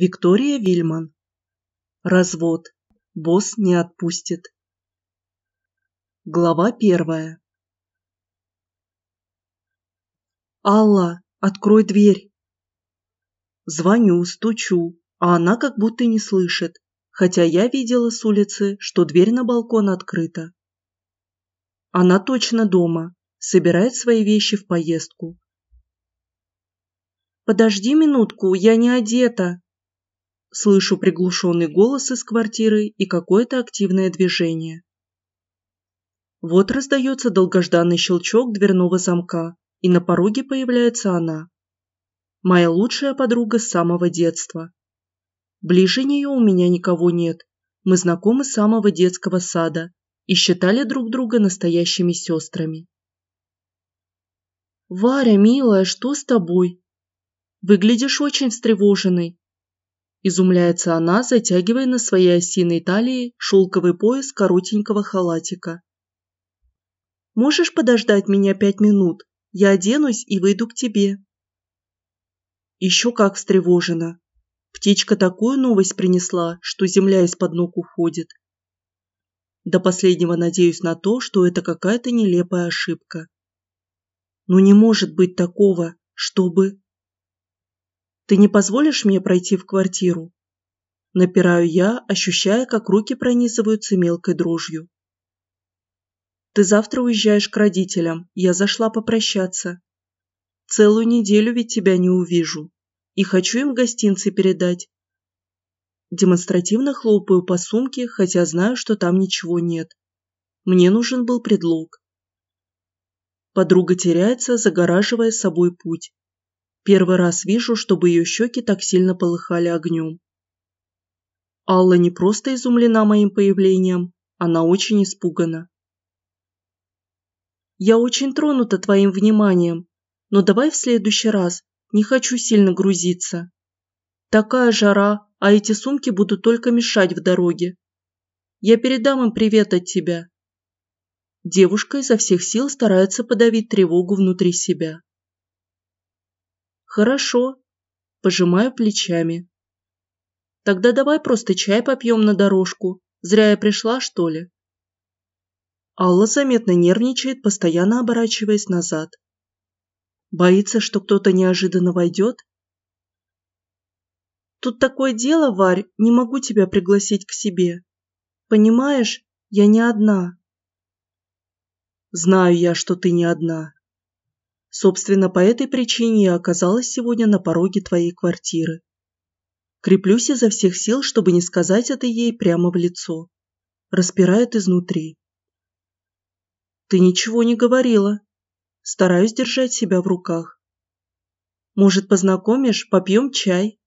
Виктория Вильман. Развод. Босс не отпустит. Глава первая. «Алла, открой дверь!» Звоню, стучу, а она как будто не слышит, хотя я видела с улицы, что дверь на балкон открыта. Она точно дома, собирает свои вещи в поездку. «Подожди минутку, я не одета!» Слышу приглушенный голос из квартиры и какое-то активное движение. Вот раздается долгожданный щелчок дверного замка, и на пороге появляется она. Моя лучшая подруга с самого детства. Ближе нее у меня никого нет. Мы знакомы с самого детского сада и считали друг друга настоящими сестрами. «Варя, милая, что с тобой? Выглядишь очень встревоженной. Изумляется она, затягивая на своей осиной талии шелковый пояс коротенького халатика. «Можешь подождать меня пять минут? Я оденусь и выйду к тебе». Еще как встревожена. Птичка такую новость принесла, что земля из-под ног уходит. До последнего надеюсь на то, что это какая-то нелепая ошибка. Но не может быть такого, чтобы... Ты не позволишь мне пройти в квартиру?» Напираю я, ощущая, как руки пронизываются мелкой дрожью. «Ты завтра уезжаешь к родителям, я зашла попрощаться. Целую неделю ведь тебя не увижу, и хочу им гостинцы передать». Демонстративно хлопаю по сумке, хотя знаю, что там ничего нет. Мне нужен был предлог. Подруга теряется, загораживая собой путь. Первый раз вижу, чтобы ее щеки так сильно полыхали огнем. Алла не просто изумлена моим появлением, она очень испугана. «Я очень тронута твоим вниманием, но давай в следующий раз, не хочу сильно грузиться. Такая жара, а эти сумки будут только мешать в дороге. Я передам им привет от тебя». Девушка изо всех сил старается подавить тревогу внутри себя. Хорошо. Пожимаю плечами. Тогда давай просто чай попьем на дорожку. Зря я пришла, что ли? Алла заметно нервничает, постоянно оборачиваясь назад. Боится, что кто-то неожиданно войдет? Тут такое дело, Варь, не могу тебя пригласить к себе. Понимаешь, я не одна. Знаю я, что ты не одна. Собственно, по этой причине я оказалась сегодня на пороге твоей квартиры. Креплюсь изо всех сил, чтобы не сказать это ей прямо в лицо. Распирает изнутри. Ты ничего не говорила. Стараюсь держать себя в руках. Может, познакомишь, попьем чай?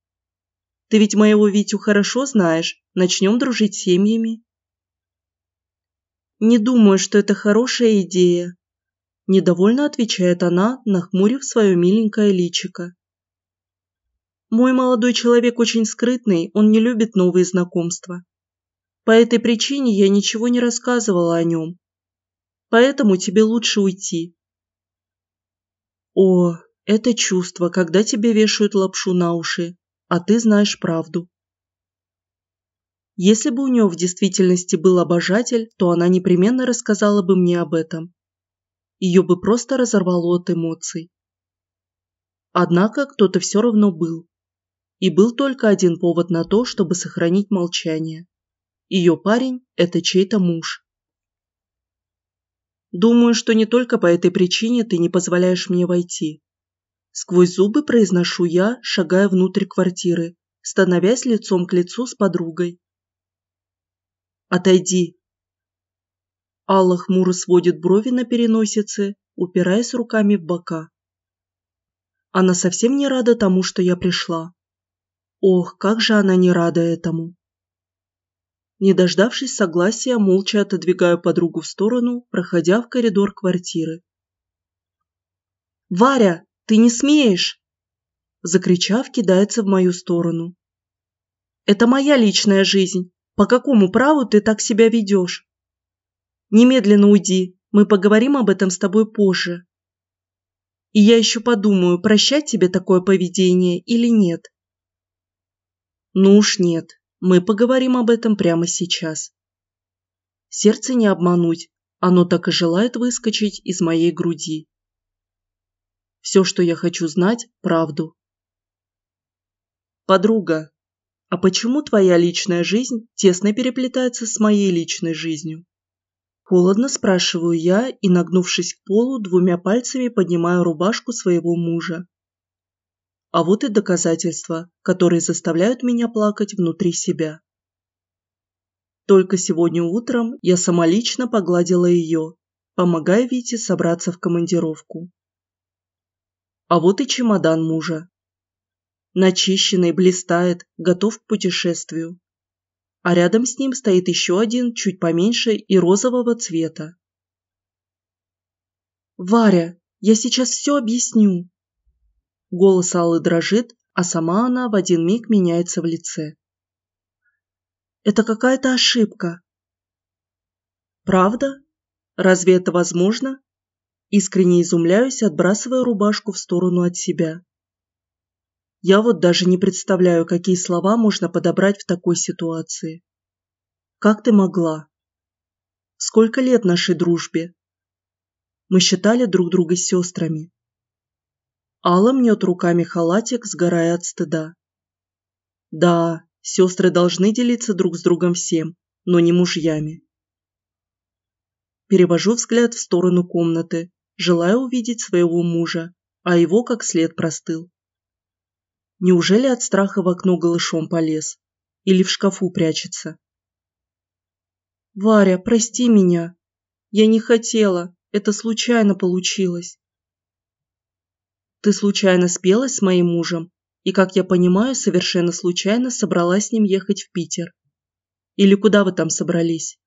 Ты ведь моего Витю хорошо знаешь, начнем дружить семьями. Не думаю, что это хорошая идея, Недовольно отвечает она, нахмурив свое миленькое личико. Мой молодой человек очень скрытный, он не любит новые знакомства. По этой причине я ничего не рассказывала о нем. Поэтому тебе лучше уйти. О, это чувство, когда тебе вешают лапшу на уши, а ты знаешь правду. Если бы у нее в действительности был обожатель, то она непременно рассказала бы мне об этом ее бы просто разорвало от эмоций. Однако кто-то все равно был. И был только один повод на то, чтобы сохранить молчание. Ее парень – это чей-то муж. Думаю, что не только по этой причине ты не позволяешь мне войти. Сквозь зубы произношу я, шагая внутрь квартиры, становясь лицом к лицу с подругой. Отойди, Алла хмуро сводит брови на переносице, упираясь руками в бока. Она совсем не рада тому, что я пришла. Ох, как же она не рада этому. Не дождавшись согласия, молча отодвигаю подругу в сторону, проходя в коридор квартиры. «Варя, ты не смеешь!» Закричав, кидается в мою сторону. «Это моя личная жизнь. По какому праву ты так себя ведешь?» Немедленно уйди, мы поговорим об этом с тобой позже. И я еще подумаю, прощать тебе такое поведение или нет. Ну уж нет, мы поговорим об этом прямо сейчас. Сердце не обмануть, оно так и желает выскочить из моей груди. Все, что я хочу знать, правду. Подруга, а почему твоя личная жизнь тесно переплетается с моей личной жизнью? Холодно спрашиваю я и, нагнувшись к полу, двумя пальцами поднимаю рубашку своего мужа. А вот и доказательства, которые заставляют меня плакать внутри себя. Только сегодня утром я самолично погладила ее, помогая Вите собраться в командировку. А вот и чемодан мужа. Начищенный, блистает, готов к путешествию а рядом с ним стоит еще один, чуть поменьше и розового цвета. «Варя, я сейчас все объясню!» Голос Аллы дрожит, а сама она в один миг меняется в лице. «Это какая-то ошибка». «Правда? Разве это возможно?» Искренне изумляюсь, отбрасывая рубашку в сторону от себя. Я вот даже не представляю, какие слова можно подобрать в такой ситуации. Как ты могла? Сколько лет нашей дружбе? Мы считали друг друга сестрами. Алла мнет руками халатик, сгорая от стыда. Да, сестры должны делиться друг с другом всем, но не мужьями. Перевожу взгляд в сторону комнаты, желая увидеть своего мужа, а его как след простыл. Неужели от страха в окно голышом полез? Или в шкафу прячется? «Варя, прости меня. Я не хотела. Это случайно получилось». «Ты случайно спелась с моим мужем и, как я понимаю, совершенно случайно собралась с ним ехать в Питер. Или куда вы там собрались?»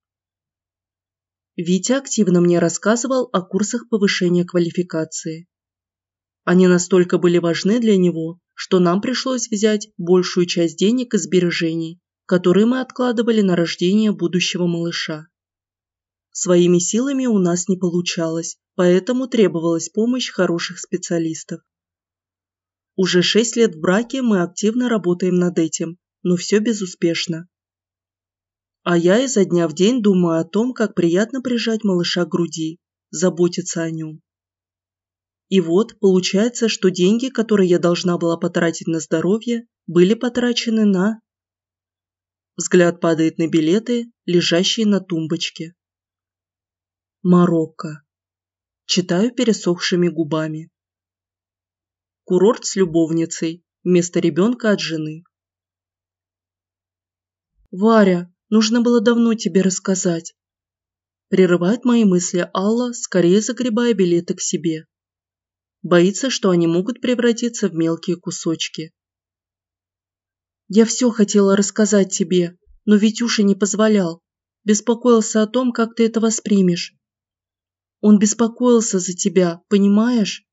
Витя активно мне рассказывал о курсах повышения квалификации. Они настолько были важны для него, что нам пришлось взять большую часть денег из сбережений, которые мы откладывали на рождение будущего малыша. Своими силами у нас не получалось, поэтому требовалась помощь хороших специалистов. Уже шесть лет в браке мы активно работаем над этим, но все безуспешно. А я изо дня в день думаю о том, как приятно прижать малыша к груди, заботиться о нем. И вот, получается, что деньги, которые я должна была потратить на здоровье, были потрачены на... Взгляд падает на билеты, лежащие на тумбочке. Марокко. Читаю пересохшими губами. Курорт с любовницей, вместо ребенка от жены. «Варя, нужно было давно тебе рассказать», прерывает мои мысли Алла, скорее загребая билеты к себе. Боится, что они могут превратиться в мелкие кусочки. «Я все хотела рассказать тебе, но Витюша не позволял. Беспокоился о том, как ты это воспримешь. Он беспокоился за тебя, понимаешь?»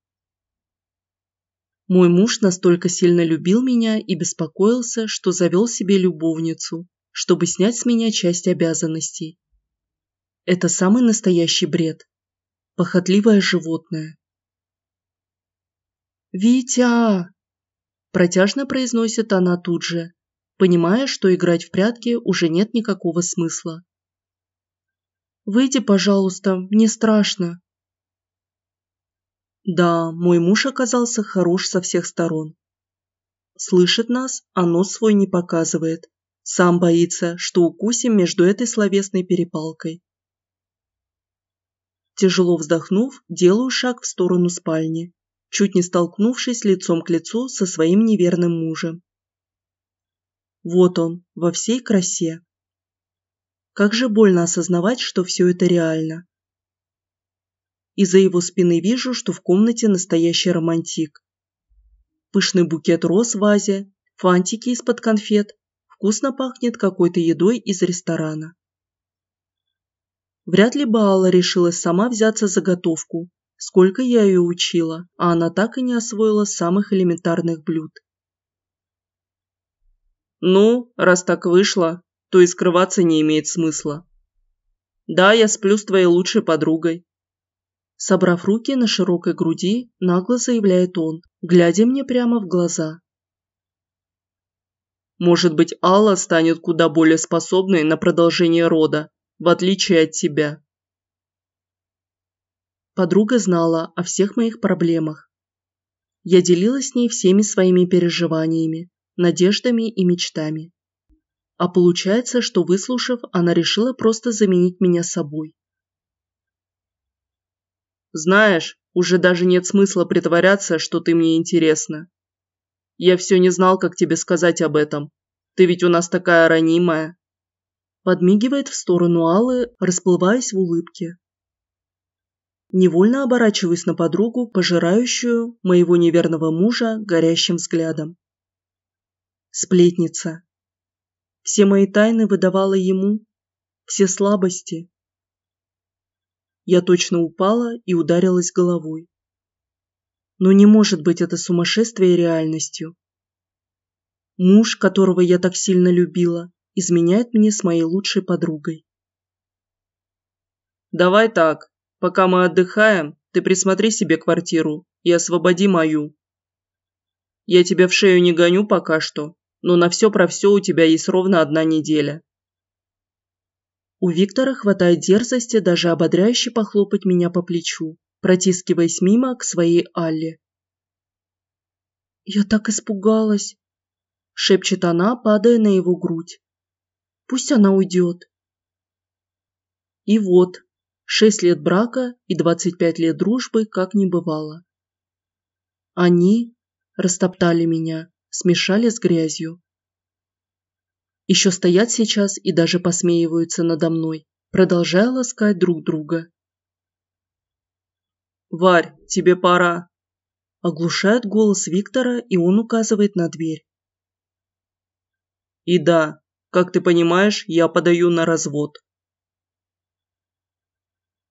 Мой муж настолько сильно любил меня и беспокоился, что завел себе любовницу, чтобы снять с меня часть обязанностей. Это самый настоящий бред. Похотливое животное. «Витя!» Протяжно произносит она тут же, понимая, что играть в прятки уже нет никакого смысла. «Выйди, пожалуйста, мне страшно». Да, мой муж оказался хорош со всех сторон. Слышит нас, а нос свой не показывает. Сам боится, что укусим между этой словесной перепалкой. Тяжело вздохнув, делаю шаг в сторону спальни чуть не столкнувшись лицом к лицу со своим неверным мужем. Вот он, во всей красе. Как же больно осознавать, что все это реально. Из-за его спины вижу, что в комнате настоящий романтик. Пышный букет роз в вазе, фантики из-под конфет, вкусно пахнет какой-то едой из ресторана. Вряд ли Баала решилась сама взяться за готовку, Сколько я ее учила, а она так и не освоила самых элементарных блюд. Ну, раз так вышло, то и скрываться не имеет смысла. Да, я сплю с твоей лучшей подругой. Собрав руки на широкой груди, нагло заявляет он, глядя мне прямо в глаза. Может быть, Алла станет куда более способной на продолжение рода, в отличие от тебя. Подруга знала о всех моих проблемах. Я делилась с ней всеми своими переживаниями, надеждами и мечтами. А получается, что выслушав, она решила просто заменить меня собой. Знаешь, уже даже нет смысла притворяться, что ты мне интересна. Я все не знал, как тебе сказать об этом. Ты ведь у нас такая ранимая. Подмигивает в сторону Аллы, расплываясь в улыбке. Невольно оборачиваюсь на подругу, пожирающую моего неверного мужа горящим взглядом. Сплетница. Все мои тайны выдавала ему, все слабости. Я точно упала и ударилась головой. Но не может быть это сумасшествие реальностью. Муж, которого я так сильно любила, изменяет мне с моей лучшей подругой. «Давай так, пока мы отдыхаем, ты присмотри себе квартиру и освободи мою. Я тебя в шею не гоню пока что, но на все про все у тебя есть ровно одна неделя». У Виктора хватает дерзости даже ободряюще похлопать меня по плечу, протискиваясь мимо к своей Алле. «Я так испугалась!» – шепчет она, падая на его грудь. «Пусть она уйдет». И вот, шесть лет брака и двадцать пять лет дружбы как не бывало. Они растоптали меня, смешали с грязью. Еще стоят сейчас и даже посмеиваются надо мной, продолжая ласкать друг друга. «Варь, тебе пора!» Оглушает голос Виктора, и он указывает на дверь. «И да, как ты понимаешь, я подаю на развод».